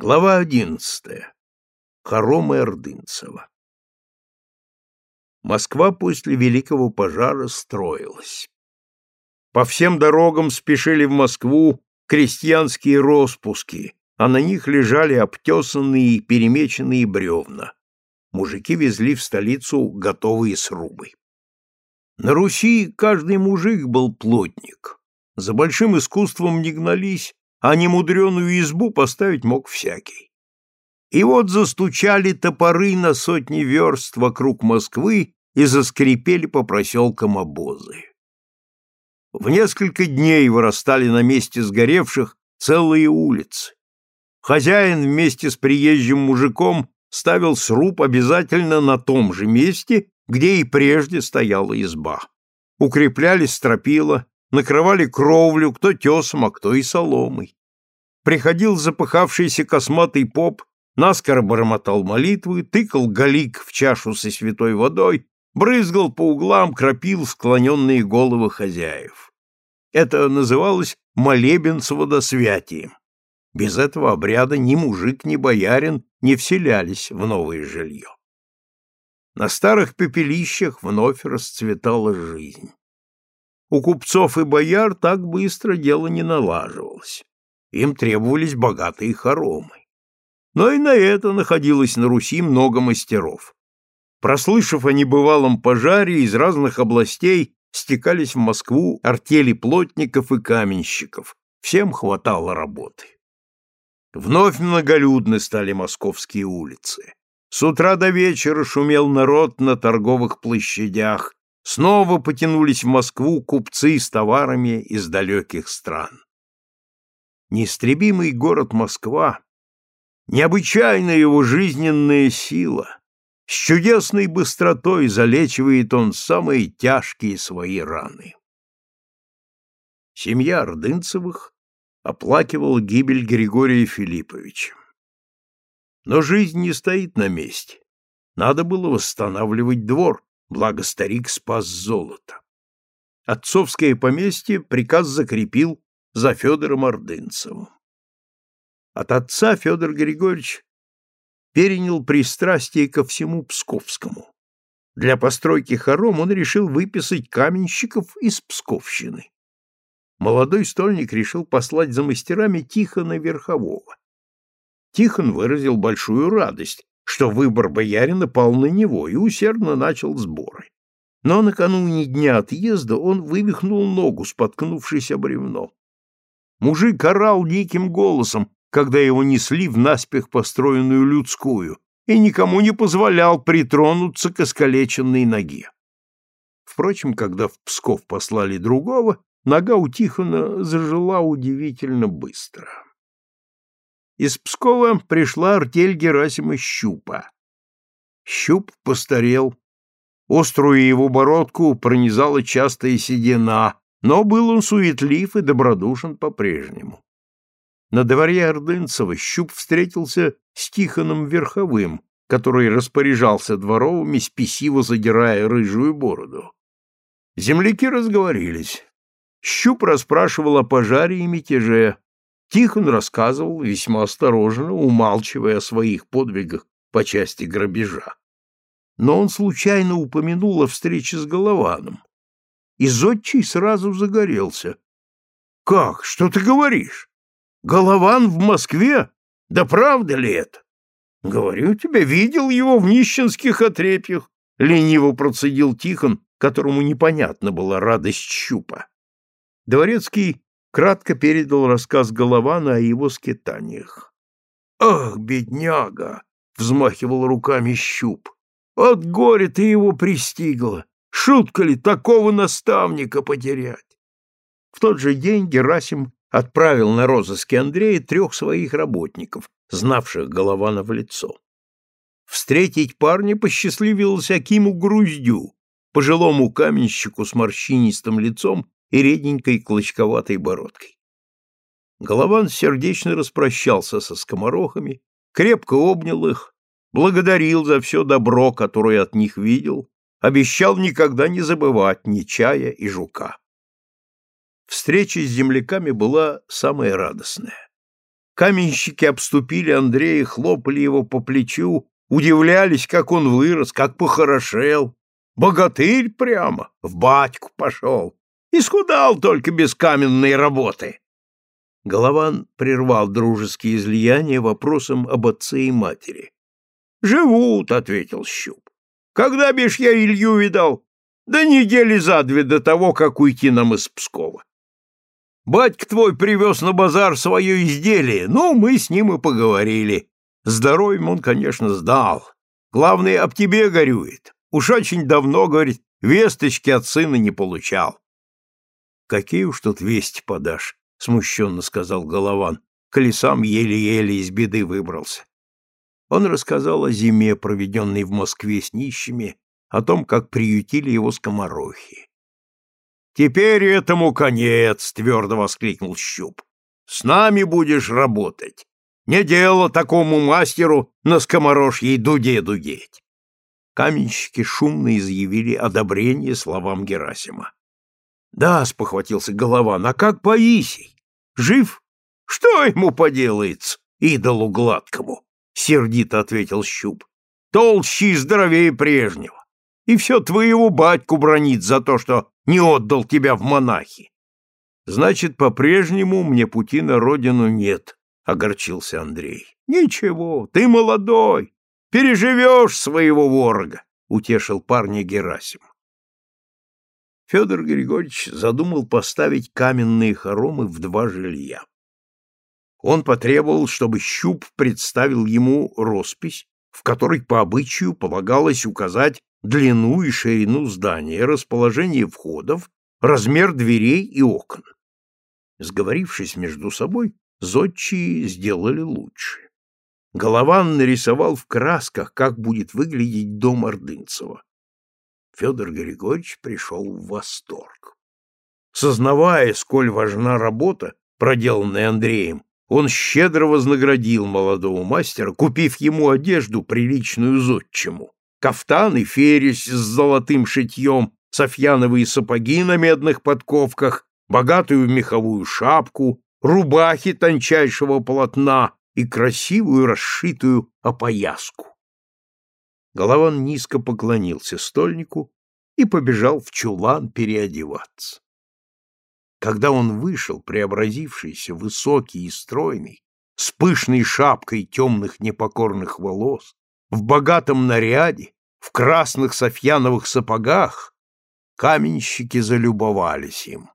Глава одиннадцатая. Хоромы Ордынцева. Москва после Великого пожара строилась. По всем дорогам спешили в Москву крестьянские распуски, а на них лежали обтесанные и перемеченные бревна. Мужики везли в столицу готовые срубы. На Руси каждый мужик был плотник. За большим искусством не гнались, а немудреную избу поставить мог всякий. И вот застучали топоры на сотни верст вокруг Москвы и заскрипели по проселкам обозы. В несколько дней вырастали на месте сгоревших целые улицы. Хозяин вместе с приезжим мужиком ставил сруб обязательно на том же месте, где и прежде стояла изба. Укрепляли стропила, накрывали кровлю, кто тесом, а кто и соломой. Приходил запыхавшийся косматый поп, наскоро бормотал молитвы, тыкал галик в чашу со святой водой, брызгал по углам, кропил склоненные головы хозяев. Это называлось молебен с водосвятием. Без этого обряда ни мужик, ни боярин не вселялись в новое жилье. На старых пепелищах вновь расцветала жизнь. У купцов и бояр так быстро дело не налаживалось. Им требовались богатые хоромы. Но и на это находилось на Руси много мастеров. Прослышав о небывалом пожаре, из разных областей стекались в Москву артели плотников и каменщиков. Всем хватало работы. Вновь многолюдны стали московские улицы. С утра до вечера шумел народ на торговых площадях, снова потянулись в Москву купцы с товарами из далеких стран. Неистребимый город Москва, необычайная его жизненная сила, с чудесной быстротой залечивает он самые тяжкие свои раны. Семья Ордынцевых оплакивала гибель Григория Филипповича. Но жизнь не стоит на месте. Надо было восстанавливать двор, благо старик спас золото. Отцовское поместье приказ закрепил за Федором Ордынцевым. От отца Федор Григорьевич перенял пристрастие ко всему Псковскому. Для постройки хором он решил выписать каменщиков из Псковщины. Молодой стольник решил послать за мастерами Тихона Верхового. Тихон выразил большую радость, что выбор боярина пал на него и усердно начал сборы. Но накануне дня отъезда он вывихнул ногу, споткнувшись о бревно. Мужик орал диким голосом, когда его несли в наспех построенную людскую, и никому не позволял притронуться к искалеченной ноге. Впрочем, когда в Псков послали другого, нога у Тихона зажила удивительно быстро. Из Пскова пришла артель Герасима Щупа. Щуп постарел. Острую его бородку пронизала частая седина, но был он суетлив и добродушен по-прежнему. На дворе Ордынцева Щуп встретился с Тихоном Верховым, который распоряжался дворовыми, спесиво задирая рыжую бороду. Земляки разговорились. Щуп расспрашивал о пожаре и мятеже, Тихон рассказывал весьма осторожно, умалчивая о своих подвигах по части грабежа. Но он случайно упомянул о встрече с Голованом. И Зодчий сразу загорелся. — Как? Что ты говоришь? Голован в Москве? Да правда ли это? — Говорю тебе, видел его в нищенских отрепьях, — лениво процедил Тихон, которому непонятна была радость щупа. Дворецкий кратко передал рассказ Голована о его скитаниях. «Ах, бедняга!» — взмахивал руками щуп. «От горя ты его пристигла! Шутка ли такого наставника потерять?» В тот же день Герасим отправил на розыски Андрея трех своих работников, знавших Голована в лицо. Встретить парня посчастливилось Акиму Груздю, пожилому каменщику с морщинистым лицом и реденькой клочковатой бородкой. Голован сердечно распрощался со скоморохами, крепко обнял их, благодарил за все добро, которое от них видел, обещал никогда не забывать ни чая и жука. Встреча с земляками была самая радостная. Каменщики обступили Андрея, хлопали его по плечу, удивлялись, как он вырос, как похорошел. Богатырь прямо, в батьку пошел. Исхудал только без каменной работы. Голован прервал дружеские излияния вопросом об отце и матери. «Живут», — ответил Щуп. «Когда бишь я Илью видал? Да недели за две до того, как уйти нам из Пскова. Батька твой привез на базар свое изделие, ну, мы с ним и поговорили. Здоровьем он, конечно, сдал. Главное, об тебе горюет. Уж очень давно, говорит, весточки от сына не получал. Какие уж тут вести подашь, смущенно сказал Голован. Колесам еле-еле из беды выбрался. Он рассказал о зиме, проведенной в Москве с нищими, о том, как приютили его скоморохи. «Теперь этому конец!» — твердо воскликнул Щуп. «С нами будешь работать. Не дело такому мастеру на скоморожьей дуде дудеть!» Каменщики шумно изъявили одобрение словам Герасима. «Да», — спохватился Голован, — «а как Паисий? Жив? Что ему поделается, идолу гладкому?» — сердито ответил Щуп. «Толще и здоровее прежнего. И все твоего батьку бронит за то, что не отдал тебя в монахи. Значит, по-прежнему мне пути на родину нет, огорчился Андрей. Ничего, ты молодой, переживешь своего ворога, утешил парня Герасим. Федор Григорьевич задумал поставить каменные хоромы в два жилья. Он потребовал, чтобы Щуп представил ему роспись, в которой по обычаю полагалось указать длину и ширину здания, расположение входов, размер дверей и окон. Сговорившись между собой, зодчие сделали лучше. Голован нарисовал в красках, как будет выглядеть дом Ордынцева. Федор Григорьевич пришел в восторг. Сознавая, сколь важна работа, проделанная Андреем, он щедро вознаградил молодого мастера, купив ему одежду, приличную зодчему кафтан и фересь с золотым шитьем, софьяновые сапоги на медных подковках, богатую меховую шапку, рубахи тончайшего полотна и красивую расшитую опояску. Голован низко поклонился стольнику и побежал в чулан переодеваться. Когда он вышел, преобразившийся, высокий и стройный, с пышной шапкой темных непокорных волос, в богатом наряде, в красных софьяновых сапогах, каменщики залюбовались им.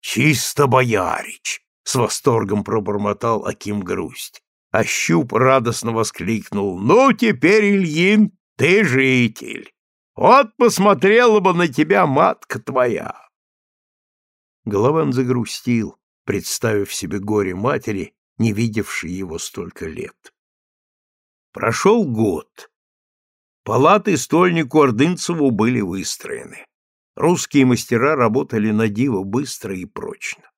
«Чисто боярич!» — с восторгом пробормотал Аким грусть. А Щуп радостно воскликнул. «Ну, теперь, Ильин, ты житель! Вот посмотрела бы на тебя матка твоя!» Голован загрустил, представив себе горе матери, не видевшей его столько лет. Прошел год. Палаты стольнику Ордынцеву были выстроены. Русские мастера работали на диво быстро и прочно.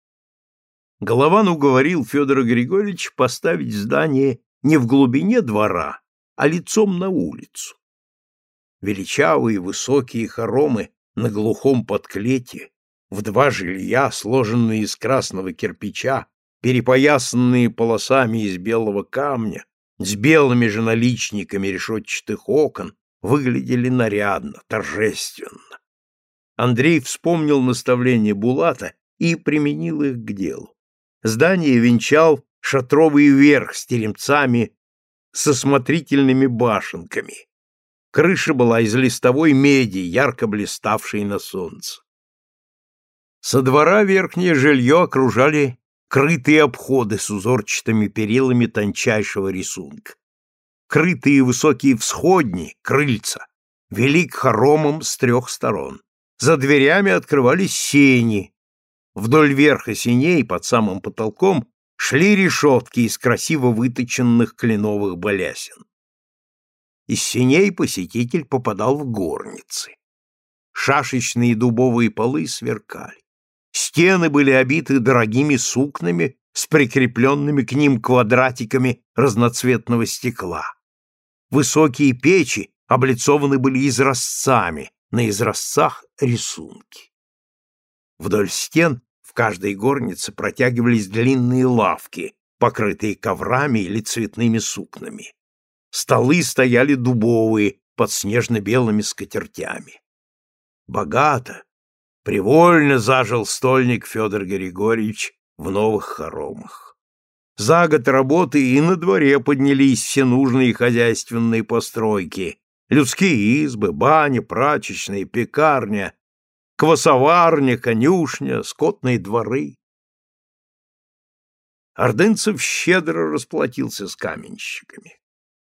Голован уговорил Федора Григорьевича поставить здание не в глубине двора, а лицом на улицу. Величавые высокие хоромы на глухом подклете, в два жилья, сложенные из красного кирпича, перепоясанные полосами из белого камня, с белыми же наличниками решетчатых окон, выглядели нарядно, торжественно. Андрей вспомнил наставления Булата и применил их к делу. Здание венчал шатровый верх с теремцами со смотрительными башенками. Крыша была из листовой меди, ярко блиставшей на солнце. Со двора верхнее жилье окружали крытые обходы с узорчатыми перилами тончайшего рисунка. Крытые высокие всходни, крыльца, вели к хоромам с трех сторон. За дверями открывались сени. Вдоль верха сеней, под самым потолком, шли решетки из красиво выточенных кленовых балясин. Из сеней посетитель попадал в горницы. Шашечные дубовые полы сверкали. Стены были обиты дорогими сукнами с прикрепленными к ним квадратиками разноцветного стекла. Высокие печи облицованы были изразцами, на изразцах рисунки. Вдоль стен в каждой горнице протягивались длинные лавки, покрытые коврами или цветными сукнами. Столы стояли дубовые, под снежно-белыми скатертями. Богато, привольно зажил стольник Федор Григорьевич в новых хоромах. За год работы и на дворе поднялись все нужные хозяйственные постройки, людские избы, бани, прачечные, пекарня, квасоварня, конюшня, скотные дворы. Ордынцев щедро расплатился с каменщиками.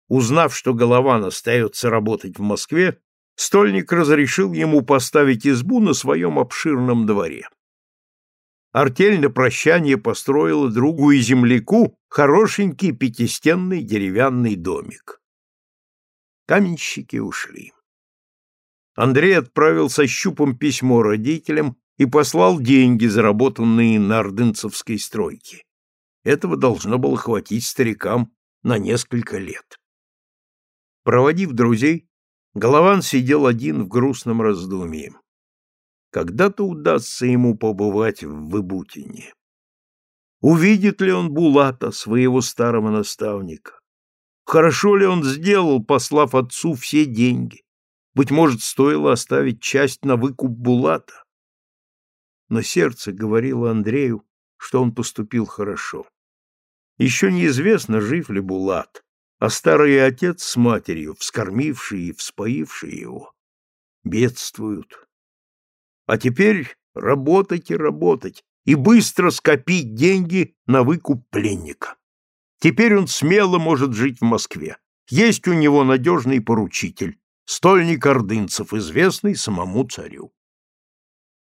Узнав, что Голован остается работать в Москве, стольник разрешил ему поставить избу на своем обширном дворе. Артель на прощание построила другу и земляку хорошенький пятистенный деревянный домик. Каменщики ушли. Андрей отправил со щупом письмо родителям и послал деньги, заработанные на ордынцевской стройке. Этого должно было хватить старикам на несколько лет. Проводив друзей, Голован сидел один в грустном раздумье. Когда-то удастся ему побывать в Выбутине. Увидит ли он Булата, своего старого наставника? Хорошо ли он сделал, послав отцу все деньги? Быть может, стоило оставить часть на выкуп Булата? Но сердце говорило Андрею, что он поступил хорошо. Еще неизвестно, жив ли Булат, а старый отец с матерью, вскормившие и вспоившие его, бедствуют. А теперь работать и работать, и быстро скопить деньги на выкуп пленника. Теперь он смело может жить в Москве. Есть у него надежный поручитель, стольник ордынцев, известный самому царю.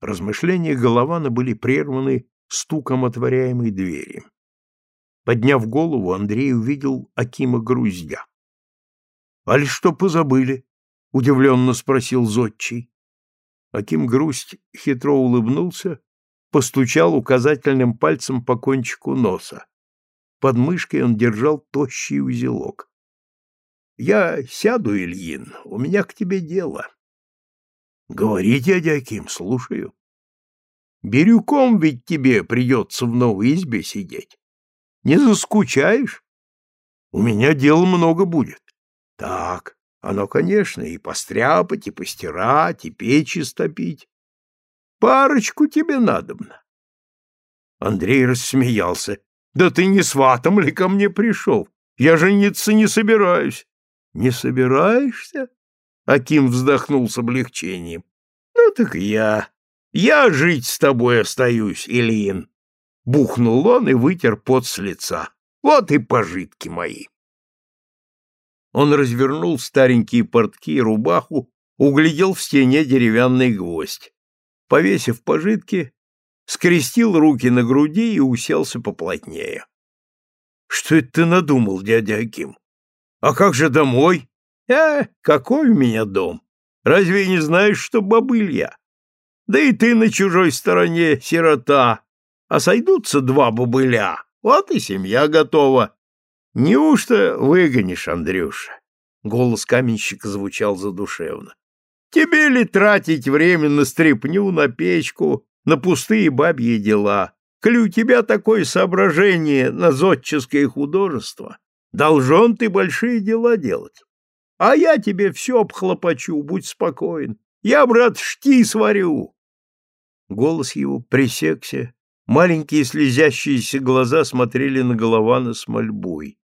Размышления Голована были прерваны стуком отворяемой двери. Подняв голову, Андрей увидел Акима Груздя. — Аль что позабыли? — удивленно спросил Зодчий. Аким Грусть хитро улыбнулся, постучал указательным пальцем по кончику носа. Под мышкой он держал тощий узелок. — Я сяду, Ильин, у меня к тебе дело. — Говори, дядя Аким, слушаю. — Бирюком ведь тебе придется в новой избе сидеть. Не заскучаешь? У меня дел много будет. Так, оно, конечно, и постряпать, и постирать, и печи стопить. Парочку тебе надобно. Андрей рассмеялся. Да ты не сватом ли ко мне пришел? Я жениться не собираюсь. Не собираешься? Аким вздохнул с облегчением. Ну так я. Я жить с тобой остаюсь, Ильин. Бухнул он и вытер пот с лица. Вот и пожитки мои. Он развернул старенькие портки и рубаху, углядел в стене деревянный гвоздь. Повесив пожитки, скрестил руки на груди и уселся поплотнее. — Что это ты надумал, дядя Аким? А как же домой? Э, какой у меня дом? Разве не знаешь, что бобыль я? Да и ты на чужой стороне, сирота а сойдутся два бобыля, вот и семья готова. Неужто выгонишь, Андрюша? Голос каменщика звучал задушевно. Тебе ли тратить время на стряпню, на печку, на пустые бабьи дела? У тебя такое соображение на зодческое художество, должен ты большие дела делать. А я тебе все обхлопочу, будь спокоен. Я, брат, шти сварю. Голос его пресекся, Маленькие слезящиеся глаза смотрели на Голована с мольбой.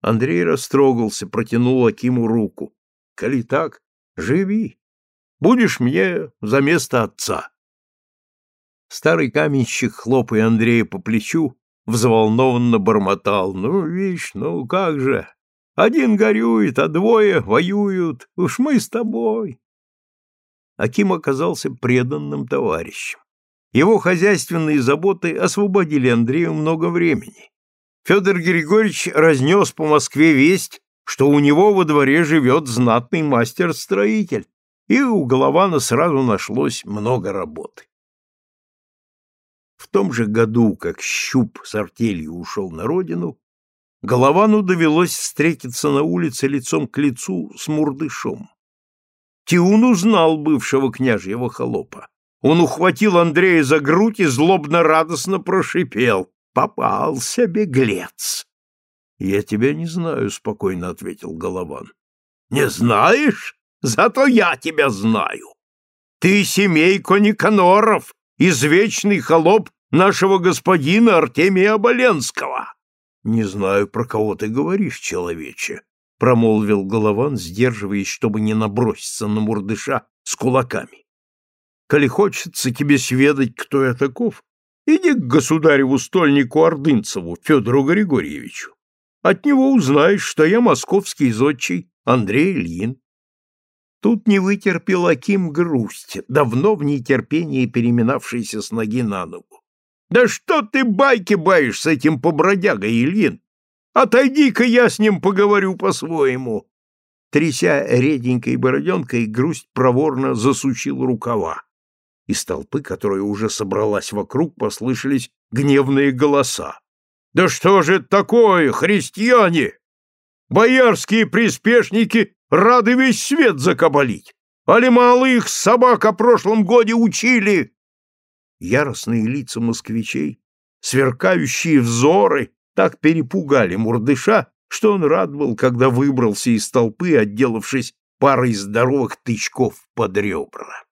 Андрей растрогался, протянул Акиму руку. — Коли так, живи. Будешь мне за место отца. Старый каменщик, хлопая Андрея по плечу, взволнованно бормотал. — Ну, видишь, ну как же? Один горюет, а двое воюют. Уж мы с тобой. Аким оказался преданным товарищем. Его хозяйственные заботы освободили Андрею много времени. Федор Григорьевич разнес по Москве весть, что у него во дворе живет знатный мастер-строитель, и у Голована сразу нашлось много работы. Том же году, как Щуп с артелью ушел на родину, Головану довелось встретиться на улице лицом к лицу с Мурдышом. Тиун узнал бывшего княжьего холопа. Он ухватил Андрея за грудь и злобно-радостно прошипел. Попался беглец. Я тебя не знаю, спокойно ответил Голован. Не знаешь? Зато я тебя знаю. Ты семейко Никаноров, извечный холоп нашего господина Артемия Оболенского. Не знаю, про кого ты говоришь, человече, промолвил Голован, сдерживаясь, чтобы не наброситься на мурдыша с кулаками. Коли хочется тебе сведать, кто я таков, иди к государеву стольнику Ордынцеву Федору Григорьевичу. От него узнаешь, что я московский зодчий Андрей Ильин. Тут не вытерпел Аким грусть, давно в нетерпении переминавшийся с ноги на ногу. «Да что ты байки баишь с этим побродягой, Ильин? Отойди-ка я с ним поговорю по-своему!» Тряся реденькой бороденкой, грусть проворно засучил рукава. Из толпы, которая уже собралась вокруг, послышались гневные голоса. «Да что же это такое, христиане? Боярские приспешники рады весь свет закабалить. Али мало их собак о прошлом годе учили. Яростные лица москвичей, сверкающие взоры так перепугали Мурдыша, что он рад был, когда выбрался из толпы, отделавшись парой здоровых тычков под ребра.